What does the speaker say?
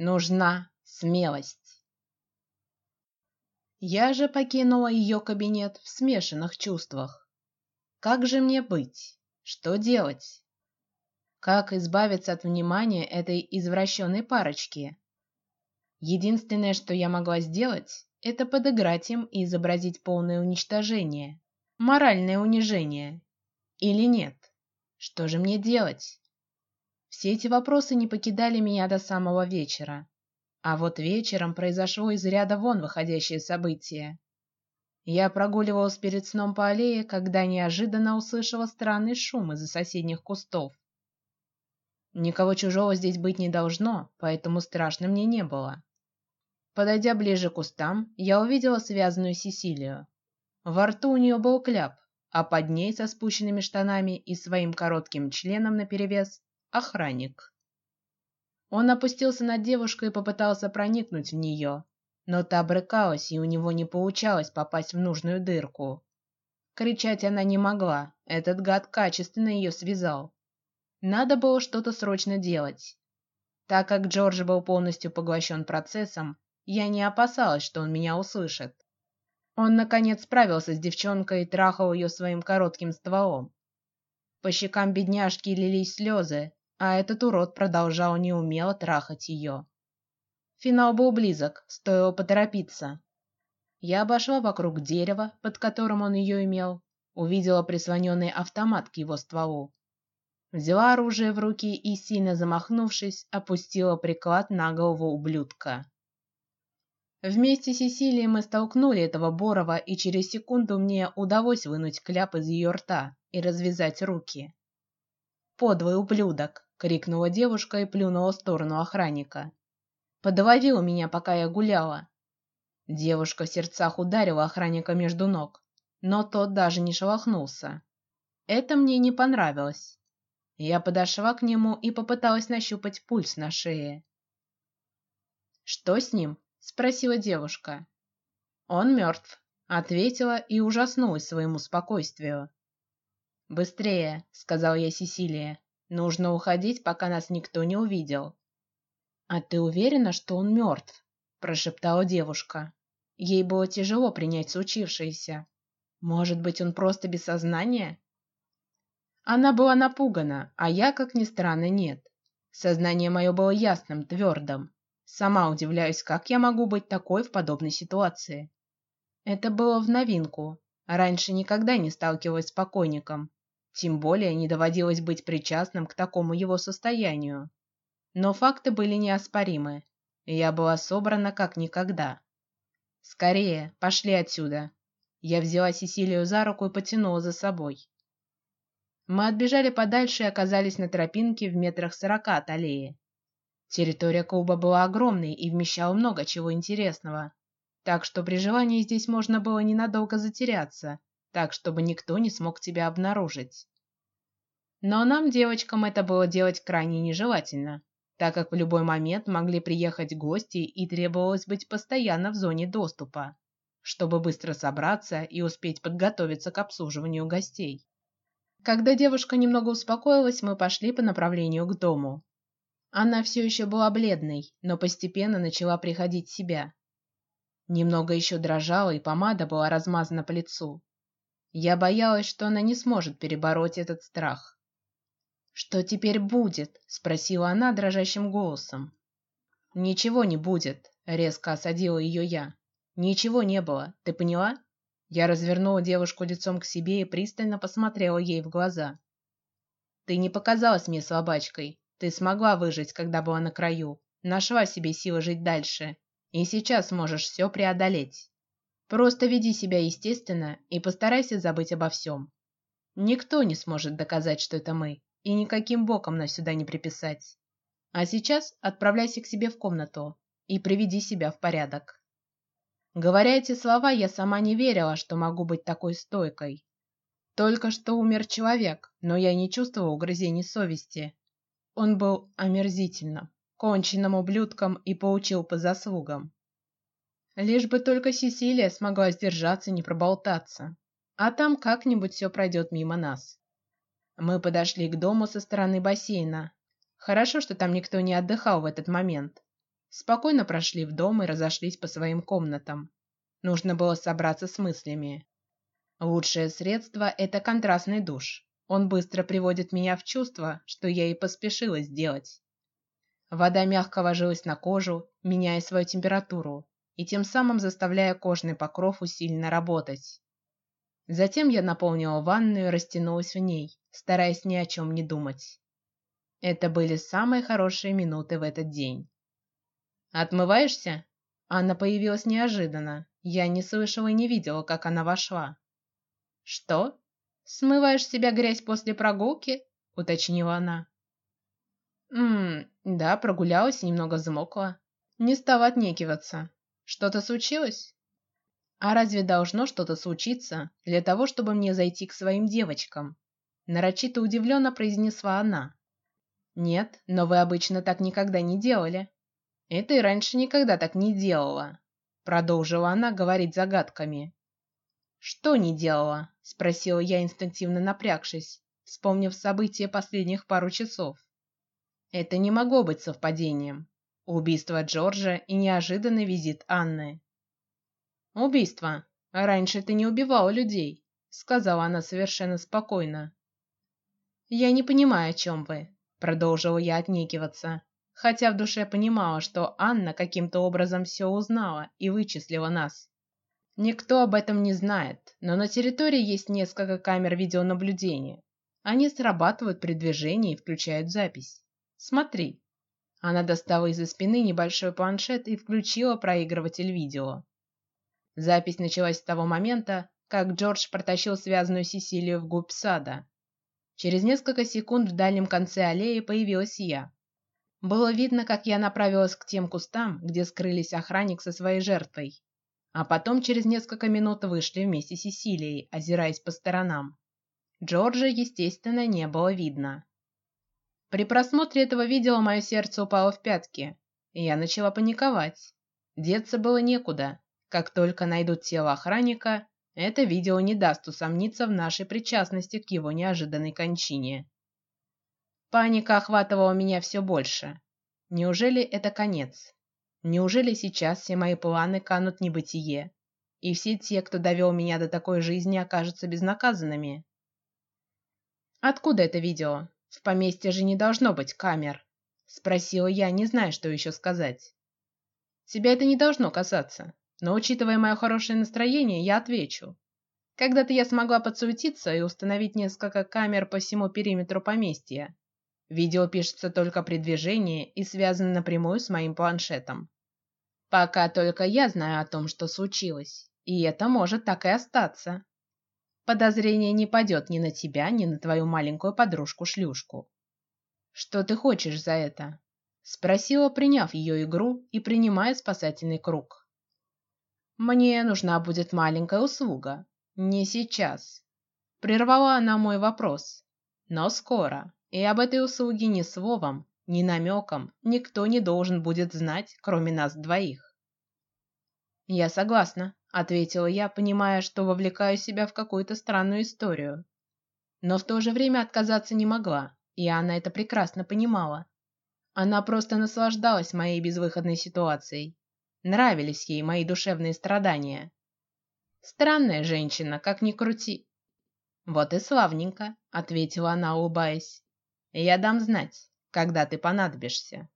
нужна смелость. Я же покинула ее кабинет в смешанных чувствах. Как же мне быть? Что делать? Как избавиться от внимания этой извращенной парочки? Единственное, что я могла сделать, это подыграть им и изобразить полное уничтожение, моральное унижение, или нет? Что же мне делать? Все эти вопросы не покидали меня до самого вечера. А вот вечером произошло из ряда вон выходящее событие. Я прогуливалась перед сном по аллее, когда неожиданно услышала странный шум из-за соседних кустов. Никого чужого здесь быть не должно, поэтому страшно мне не было. Подойдя ближе к кустам, я увидела связанную Сесилию. Во рту у нее был кляп, а под ней со спущенными штанами и своим коротким членом на перевес охранник. Он опустился над девушкой и попытался проникнуть в нее, но та брыкалась, и у него не получалось попасть в нужную дырку. Кричать она не могла, этот гад качественно ее связал. Надо было что-то срочно делать. Так как Джордж был полностью поглощен процессом, я не опасалась, что он меня услышит. Он наконец справился с девчонкой и трахал ее своим коротким стволом. По щекам бедняжки лились слезы, а этот урод продолжал неумело трахать ее. Финал был близок, стоило поторопиться. Я обошла вокруг дерева, под которым он ее имел, увидела прислоненный автомат к его стволу, взяла оружие в руки и сильно замахнувшись, опустила приклад на голову ублюдка. Вместе с Сесилией мы столкнули этого Борова, и через секунду мне удалось вынуть кляп из ее рта и развязать руки. Подлый ублюдок! крикнула девушка и плюнула в сторону охранника. Подловил меня, пока я гуляла. Девушка в сердцах ударила охранника между ног, но тот даже не шелохнулся. Это мне не понравилось. Я подошла к нему и попыталась нащупать пульс на шее. Что с ним? спросила девушка. Он мертв, ответила и ужаснулась своему спокойствию. Быстрее, сказал я Сесилия. Нужно уходить, пока нас никто не увидел. А ты уверена, что он мертв? прошептала девушка. Ей было тяжело принять случившееся. Может быть, он просто без сознания? Она была напугана, а я, как ни странно, нет. Сознание мое было ясным, твердым. Сама удивляюсь, как я могу быть такой в подобной ситуации. Это было в новинку. Раньше никогда не сталкивалась с покойником, тем более не доводилось быть причастным к такому его состоянию. Но факты были неоспоримы. Я была собрана как никогда. Скорее, пошли отсюда. Я взяла Сесилию за руку и потянула за собой. Мы отбежали подальше и оказались на тропинке в метрах сорока от аллеи. Территория клуба была огромной и вмещала много чего интересного, так что при желании здесь можно было ненадолго затеряться, так чтобы никто не смог тебя обнаружить. Но нам, девочкам, это было делать крайне нежелательно, так как в любой момент могли приехать гости и требовалось быть постоянно в зоне доступа, чтобы быстро собраться и успеть подготовиться к обслуживанию гостей. Когда девушка немного успокоилась, мы пошли по направлению к дому. Она все еще была бледной, но постепенно начала приходить в себя. Немного еще дрожала, и помада была размазана по лицу. Я боялась, что она не сможет перебороть этот страх. Что теперь будет? – спросила она дрожащим голосом. Ничего не будет, резко осадила ее я. Ничего не было, ты поняла? Я развернула девушку лицом к себе и пристально посмотрела ей в глаза. Ты не показалась мне слабачкой, ты смогла выжить, когда была на краю, нашла себе силы жить дальше, и сейчас можешь все преодолеть. Просто веди себя естественно и постарайся забыть обо всем. Никто не сможет доказать, что это мы, и никаким боком нас сюда не приписать. А сейчас отправляйся к себе в комнату и приведи себя в порядок. Говоря эти слова, я сама не верила, что могу быть такой стойкой. Только что умер человек, но я не чувствовала угрызений совести он был омерзительным, конченным ублюдком и получил по заслугам. Лишь бы только Сесилия смогла сдержаться, не проболтаться, а там как-нибудь все пройдет мимо нас. Мы подошли к дому со стороны бассейна. Хорошо, что там никто не отдыхал в этот момент. спокойно прошли в дом и разошлись по своим комнатам. Нужно было собраться с мыслями. Лучшее средство – это контрастный душ. Он быстро приводит меня в чувство, что я и поспешила сделать. Вода мягко ложилась на кожу, меняя свою температуру и тем самым заставляя кожный покров усиленно работать. Затем я наполнила ванную и растянулась в ней, стараясь ни о чем не думать. Это были самые хорошие минуты в этот день. Отмываешься? Анна появилась неожиданно. Я не слышала и не видела, как она вошла. Что? Смываешь себя грязь после прогулки? уточнила она. Мм, да, прогулялась и немного замокла. Не стала отнекиваться. Что-то случилось? А разве должно что-то случиться для того, чтобы мне зайти к своим девочкам? Нарочито удивленно произнесла она. Нет, но вы обычно так никогда не делали. Это и раньше никогда так не делала. Продолжила она говорить загадками. Что не делала? спросила я инстинктивно напрягшись, вспомнив события последних пару часов. Это не могло быть совпадением. Убийство Джорджа и неожиданный визит Анны. Убийство. Раньше ты не убивала людей, сказала она совершенно спокойно. Я не понимаю, о чем вы. Продолжила я отнекиваться, хотя в душе понимала, что Анна каким-то образом все узнала и вычислила нас. Никто об этом не знает, но на территории есть несколько камер видеонаблюдения. Они срабатывают при движении и включают запись. Смотри. Она достала из-за спины небольшой планшет и включила проигрыватель видео. Запись началась с того момента, как Джордж протащил связанную Сесилию в губ сада. Через несколько секунд в дальнем конце аллеи появилась я. Было видно, как я направилась к тем кустам, где скрылись охранник со своей жертвой а потом через несколько минут вышли вместе с Сесилией, озираясь по сторонам. Джорджа, естественно, не было видно. При просмотре этого видео мое сердце упало в пятки, и я начала паниковать. Деться было некуда. Как только найдут тело охранника, это видео не даст усомниться в нашей причастности к его неожиданной кончине. Паника охватывала меня все больше. Неужели это конец? Неужели сейчас все мои планы канут в небытие, и все те, кто довел меня до такой жизни, окажутся безнаказанными? Откуда это видео? В поместье же не должно быть камер. Спросила я, не зная, что еще сказать. Тебя это не должно касаться, но учитывая мое хорошее настроение, я отвечу. Когда-то я смогла подсуетиться и установить несколько камер по всему периметру поместья, Видео пишется только при движении и связано напрямую с моим планшетом. Пока только я знаю о том, что случилось, и это может так и остаться. Подозрение не падет ни на тебя, ни на твою маленькую подружку-шлюшку. Что ты хочешь за это? Спросила, приняв ее игру и принимая спасательный круг. Мне нужна будет маленькая услуга, не сейчас. Прервала она мой вопрос, но скоро. И об этой услуге ни словом, ни намеком никто не должен будет знать, кроме нас двоих. Я согласна, ответила я, понимая, что вовлекаю себя в какую-то странную историю, но в то же время отказаться не могла, и она это прекрасно понимала. Она просто наслаждалась моей безвыходной ситуацией, нравились ей мои душевные страдания. Странная женщина, как ни крути. Вот и славненько, ответила она, улыбаясь. Я дам знать, когда ты понадобишься.